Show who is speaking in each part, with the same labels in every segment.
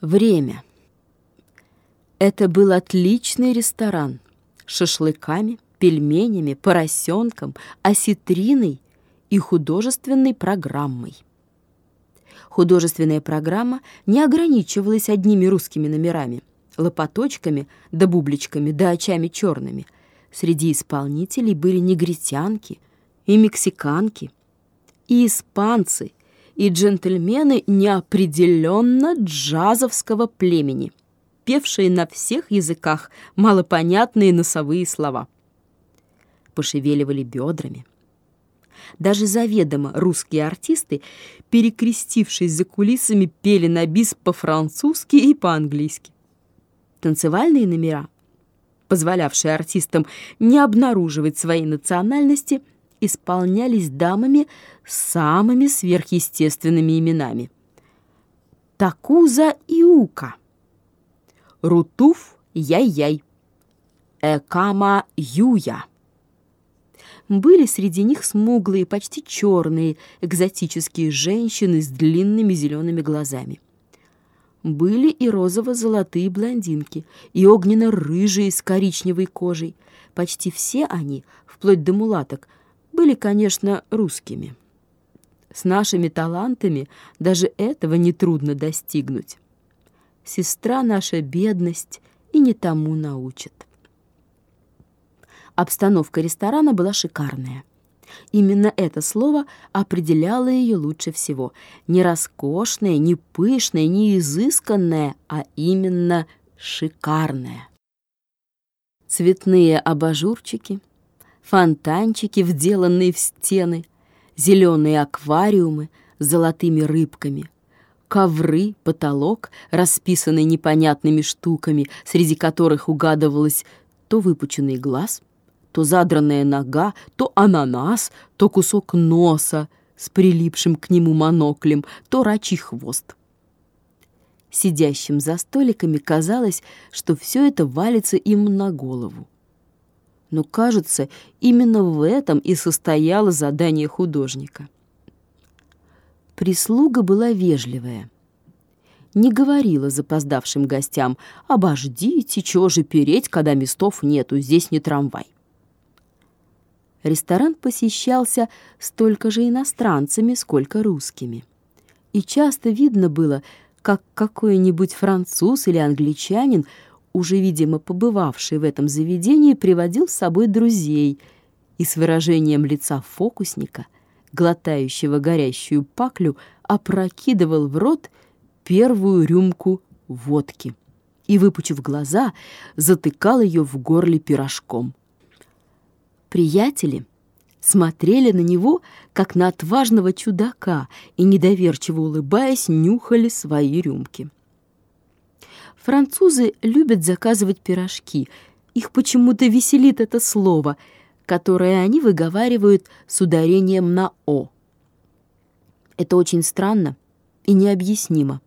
Speaker 1: Время. Это был отличный ресторан шашлыками, пельменями, поросенком, осетриной и художественной программой. Художественная программа не ограничивалась одними русскими номерами, лопаточками да бубличками да очами черными. Среди исполнителей были негритянки и мексиканки, и испанцы, и джентльмены неопределенно джазовского племени, певшие на всех языках малопонятные носовые слова. Пошевеливали бедрами, даже заведомо русские артисты, перекрестившись за кулисами, пели на бис по-французски и по-английски. Танцевальные номера, позволявшие артистам не обнаруживать своей национальности, исполнялись дамами с самыми сверхъестественными именами. Такуза Иука, Рутуф Яй-Яй, Экама Юя были среди них смуглые, почти черные, экзотические женщины с длинными зелеными глазами. Были и розово-золотые блондинки, и огненно-рыжие с коричневой кожей. Почти все они, вплоть до мулаток, были, конечно, русскими. С нашими талантами даже этого нетрудно достигнуть. Сестра наша бедность и не тому научит. Обстановка ресторана была шикарная. Именно это слово определяло ее лучше всего. Не роскошная, не пышная, не изысканная, а именно шикарная. Цветные абажурчики, фонтанчики, вделанные в стены, зеленые аквариумы с золотыми рыбками, ковры, потолок, расписанный непонятными штуками, среди которых угадывалось то выпученный глаз — то задранная нога, то ананас, то кусок носа с прилипшим к нему моноклем, то рачий хвост. Сидящим за столиками казалось, что все это валится им на голову. Но, кажется, именно в этом и состояло задание художника. Прислуга была вежливая. Не говорила запоздавшим гостям «Обождите, чего же переть, когда местов нету, здесь не трамвай». Ресторан посещался столько же иностранцами, сколько русскими. И часто видно было, как какой-нибудь француз или англичанин, уже, видимо, побывавший в этом заведении, приводил с собой друзей и с выражением лица фокусника, глотающего горящую паклю, опрокидывал в рот первую рюмку водки и, выпучив глаза, затыкал ее в горле пирожком. Приятели смотрели на него, как на отважного чудака, и, недоверчиво улыбаясь, нюхали свои рюмки. Французы любят заказывать пирожки. Их почему-то веселит это слово, которое они выговаривают с ударением на «о». Это очень странно и необъяснимо.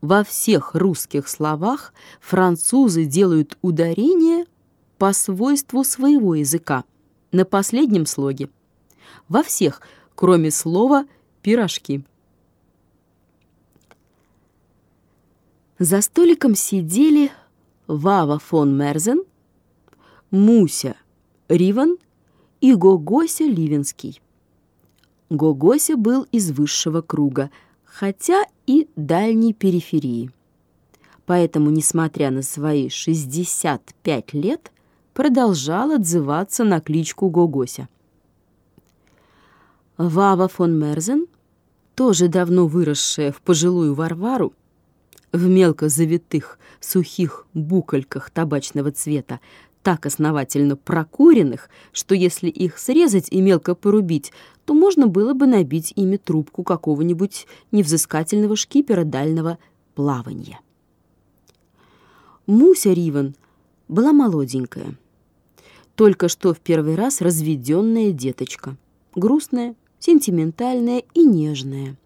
Speaker 1: Во всех русских словах французы делают ударение по свойству своего языка, на последнем слоге. Во всех, кроме слова «пирожки». За столиком сидели Вава фон Мерзен, Муся Риван и Гогося Ливенский. Гогося был из высшего круга, хотя и дальней периферии. Поэтому, несмотря на свои 65 лет, продолжал отзываться на кличку Гогося. Вава фон Мерзен, тоже давно выросшая в пожилую Варвару, в мелко завитых сухих букольках табачного цвета, так основательно прокуренных, что если их срезать и мелко порубить, то можно было бы набить ими трубку какого-нибудь невзыскательного шкипера дальнего плавания. Муся Риван была молоденькая, только что в первый раз разведенная деточка, грустная, сентиментальная и нежная,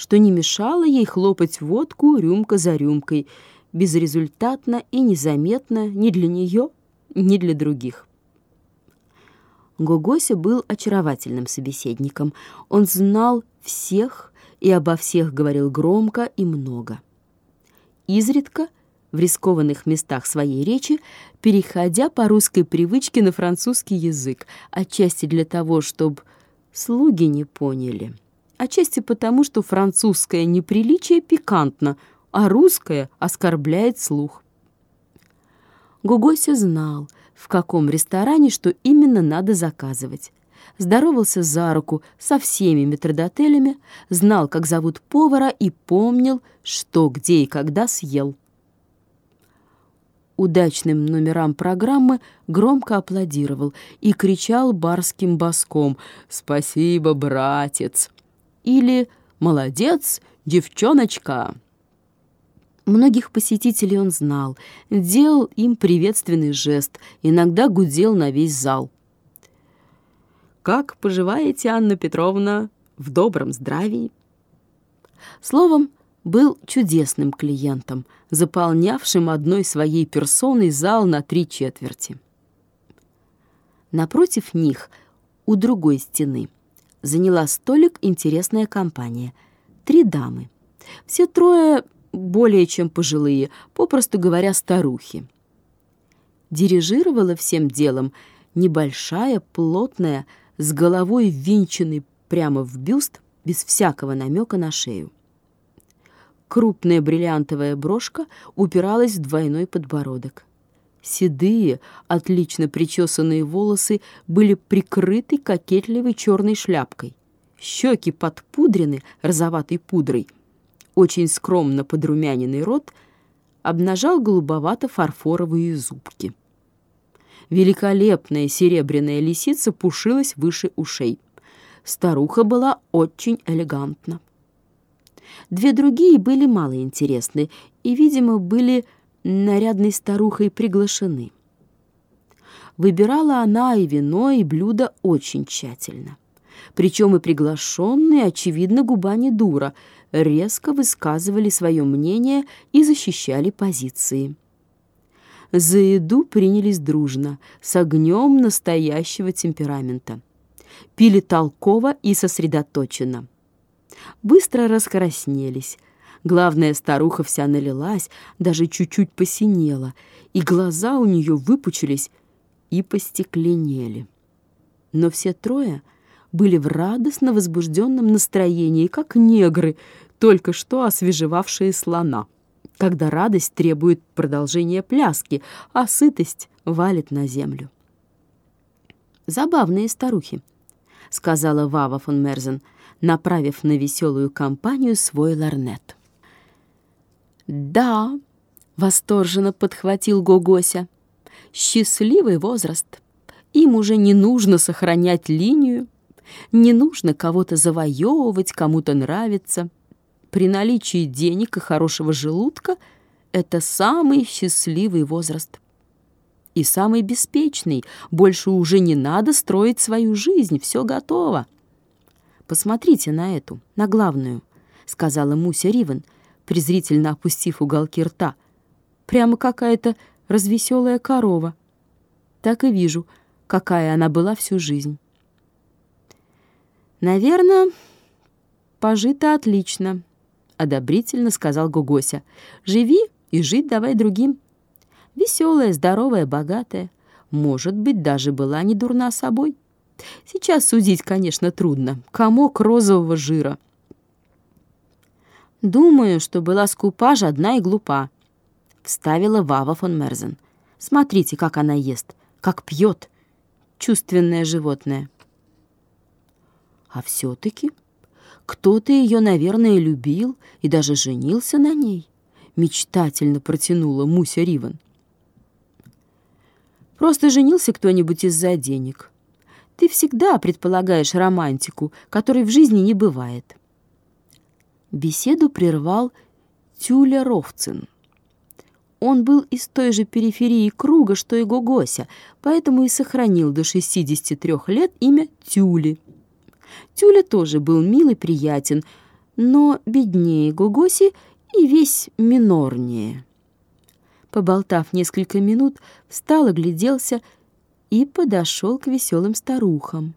Speaker 1: что не мешало ей хлопать водку рюмка за рюмкой, безрезультатно и незаметно ни для нее, ни для других. Гогося был очаровательным собеседником. Он знал всех и обо всех говорил громко и много. изредка, в рискованных местах своей речи, переходя по русской привычке на французский язык, отчасти для того, чтобы слуги не поняли, отчасти потому, что французское неприличие пикантно, а русское оскорбляет слух. Гугося знал, в каком ресторане что именно надо заказывать. Здоровался за руку со всеми метродотелями, знал, как зовут повара и помнил, что, где и когда съел. Удачным номерам программы громко аплодировал и кричал барским боском «Спасибо, братец!» Или «Молодец, девчоночка!» Многих посетителей он знал, делал им приветственный жест, иногда гудел на весь зал. «Как поживаете, Анна Петровна? В добром здравии?» Словом, был чудесным клиентом, заполнявшим одной своей персоной зал на три четверти. Напротив них, у другой стены, заняла столик интересная компания. Три дамы. Все трое более чем пожилые, попросту говоря, старухи. Дирижировала всем делом небольшая, плотная, с головой ввинченной прямо в бюст, без всякого намека на шею. Крупная бриллиантовая брошка упиралась в двойной подбородок. Седые, отлично причесанные волосы были прикрыты кокетливой черной шляпкой. Щеки подпудрены розоватой пудрой — очень скромно подрумяненный рот обнажал голубовато-фарфоровые зубки. Великолепная серебряная лисица пушилась выше ушей. Старуха была очень элегантна. Две другие были мало интересны и, видимо, были нарядной старухой приглашены. Выбирала она и вино, и блюдо очень тщательно. Причем и приглашенные, очевидно, губа дура — резко высказывали свое мнение и защищали позиции. За еду принялись дружно, с огнем настоящего темперамента. Пили толково и сосредоточенно. Быстро раскраснелись. Главная старуха вся налилась, даже чуть-чуть посинела, и глаза у нее выпучились и постекленели. Но все трое — были в радостно возбужденном настроении, как негры, только что освежевавшие слона, когда радость требует продолжения пляски, а сытость валит на землю. «Забавные старухи», — сказала Вава фон Мерзен, направив на веселую компанию свой ларнет. «Да», — восторженно подхватил Гогося, — «счастливый возраст. Им уже не нужно сохранять линию, не нужно кого-то завоевывать, кому-то нравиться. При наличии денег и хорошего желудка это самый счастливый возраст. И самый беспечный. Больше уже не надо строить свою жизнь, все готово. «Посмотрите на эту, на главную», — сказала Муся Ривен, презрительно опустив уголки рта. «Прямо какая-то развеселая корова. Так и вижу, какая она была всю жизнь». «Наверное, пожито отлично», — одобрительно сказал Гугося. «Живи и жить давай другим. Веселая, здоровая, богатая. Может быть, даже была не дурна собой. Сейчас судить, конечно, трудно. Комок розового жира». «Думаю, что была скупа, жадна и глупа», — вставила Вава фон Мерзен. «Смотрите, как она ест, как пьет. Чувственное животное». А все-таки кто-то ее, наверное, любил и даже женился на ней, мечтательно протянула Муся Риван. Просто женился кто-нибудь из-за денег. Ты всегда предполагаешь романтику, которой в жизни не бывает. Беседу прервал Тюля Ровцин. Он был из той же периферии круга, что и Гогося, поэтому и сохранил до 63 лет имя Тюли. Тюля тоже был мил и приятен, но беднее Гогоси и весь минорнее. Поболтав несколько минут, встал, огляделся и подошел к веселым старухам.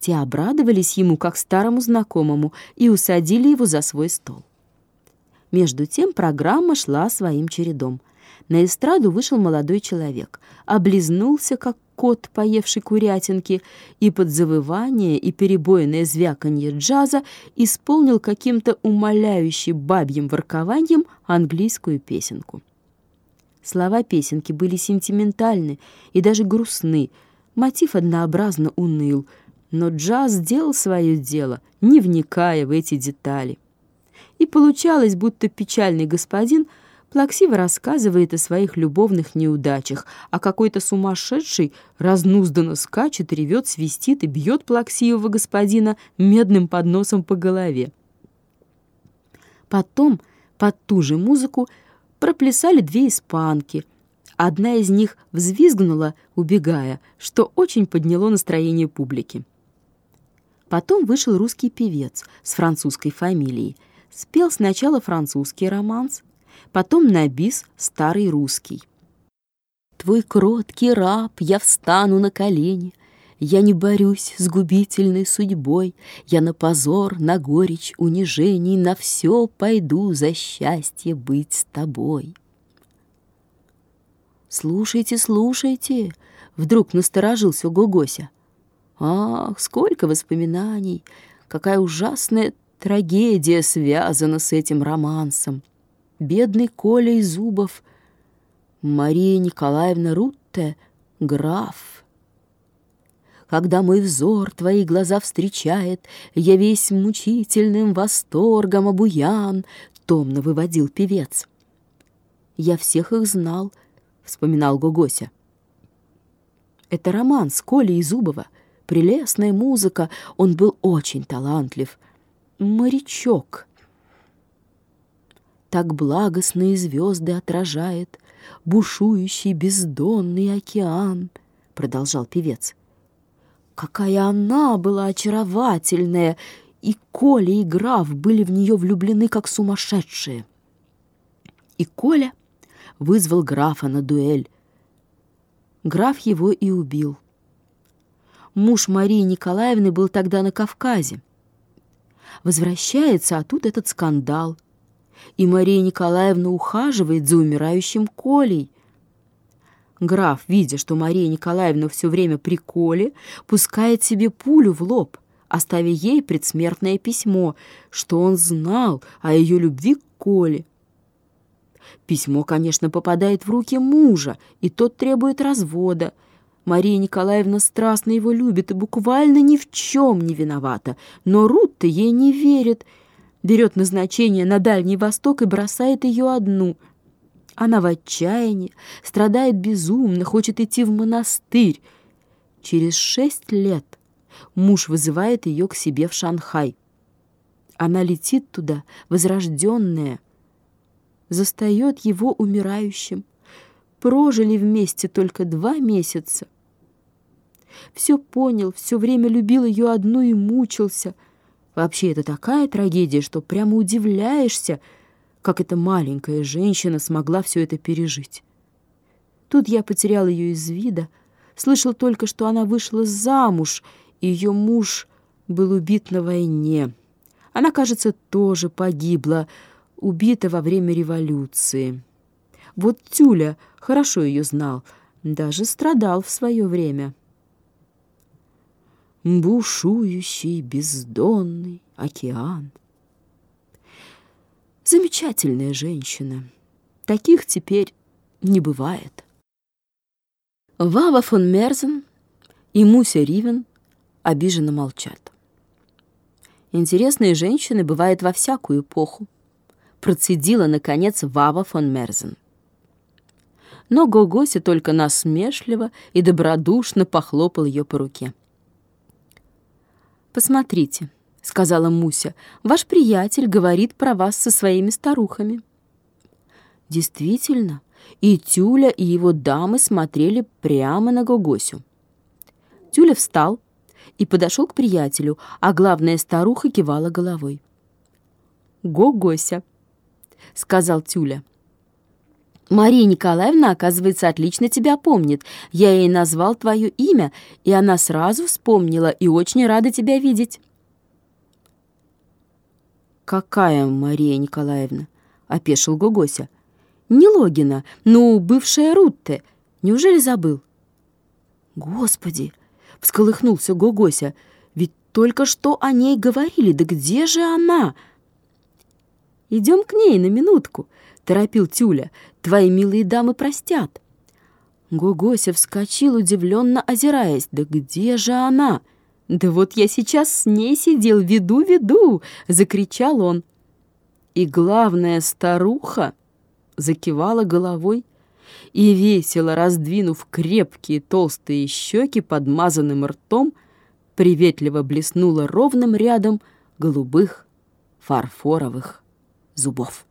Speaker 1: Те обрадовались ему, как старому знакомому, и усадили его за свой стол. Между тем программа шла своим чередом. На эстраду вышел молодой человек, облизнулся, как кот, поевший курятинки, и под завывание и перебойное звяканье джаза исполнил каким-то умоляющим бабьим воркованием английскую песенку. Слова песенки были сентиментальны и даже грустны, мотив однообразно уныл, но джаз сделал свое дело, не вникая в эти детали. И получалось, будто печальный господин — плаксиво рассказывает о своих любовных неудачах, а какой-то сумасшедший разнузданно скачет, ревет, свистит и бьет плаксивого господина медным подносом по голове. Потом под ту же музыку проплясали две испанки. Одна из них взвизгнула, убегая, что очень подняло настроение публики. Потом вышел русский певец с французской фамилией. Спел сначала французский романс, потом на бис старый русский. Твой кроткий раб, я встану на колени, Я не борюсь с губительной судьбой, Я на позор, на горечь унижений, На все пойду за счастье быть с тобой. «Слушайте, слушайте!» — вдруг насторожился Гогося. «Ах, сколько воспоминаний! Какая ужасная трагедия связана с этим романсом! бедный Коля из Зубов, Мария Николаевна Рутте, граф. Когда мой взор твои глаза встречает, Я весь мучительным восторгом обуян, Томно выводил певец. Я всех их знал, вспоминал Гогося. Это роман с Колей Зубова, прелестная музыка, он был очень талантлив. Морячок — так благостные звезды отражает бушующий бездонный океан, продолжал певец. Какая она была очаровательная, и Коля и граф были в нее влюблены, как сумасшедшие. И Коля вызвал графа на дуэль. Граф его и убил. Муж Марии Николаевны был тогда на Кавказе. Возвращается, а тут этот скандал — и Мария Николаевна ухаживает за умирающим Колей. Граф, видя, что Мария Николаевна все время при Коле, пускает себе пулю в лоб, оставя ей предсмертное письмо, что он знал о ее любви к Коле. Письмо, конечно, попадает в руки мужа, и тот требует развода. Мария Николаевна страстно его любит и буквально ни в чем не виновата, но Рут-то ей не верит — берет назначение на Дальний Восток и бросает ее одну. Она в отчаянии, страдает безумно, хочет идти в монастырь. Через шесть лет муж вызывает ее к себе в Шанхай. Она летит туда, возрожденная, застает его умирающим. Прожили вместе только два месяца. Все понял, все время любил ее одну и мучился — Вообще, это такая трагедия, что прямо удивляешься, как эта маленькая женщина смогла все это пережить. Тут я потерял ее из вида, слышал только, что она вышла замуж, и ее муж был убит на войне. Она, кажется, тоже погибла, убита во время революции. Вот Тюля хорошо ее знал, даже страдал в свое время бушующий бездонный океан. Замечательная женщина. Таких теперь не бывает. Вава фон Мерзен и Муся Ривен обиженно молчат. Интересные женщины бывают во всякую эпоху. Процедила, наконец, Вава фон Мерзен. Но Гогося только насмешливо и добродушно похлопал ее по руке. «Посмотрите», — сказала Муся, — «ваш приятель говорит про вас со своими старухами». Действительно, и Тюля, и его дамы смотрели прямо на Гогосю. Тюля встал и подошел к приятелю, а главная старуха кивала головой. «Гогося», — сказал Тюля, — Мария Николаевна, оказывается, отлично тебя помнит. Я ей назвал твое имя, и она сразу вспомнила и очень рада тебя видеть». «Какая Мария Николаевна?» опешил Гогося. «Не Логина, ну, бывшая Рутте. Неужели забыл?» «Господи!» — всколыхнулся Гогося. «Ведь только что о ней говорили, да где же она?» «Идем к ней на минутку», — торопил Тюля. «Твои милые дамы простят». Гогося вскочил, удивленно озираясь. «Да где же она?» «Да вот я сейчас с ней сидел, веду, веду!» — закричал он. И главная старуха закивала головой и, весело раздвинув крепкие толстые щеки подмазанным ртом, приветливо блеснула ровным рядом голубых фарфоровых зубов.